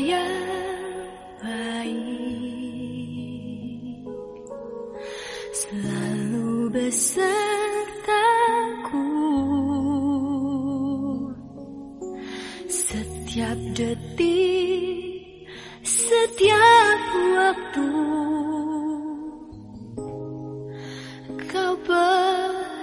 Yang baik selalu besertaku. Setiap detik setiap waktu. Kau perhatikan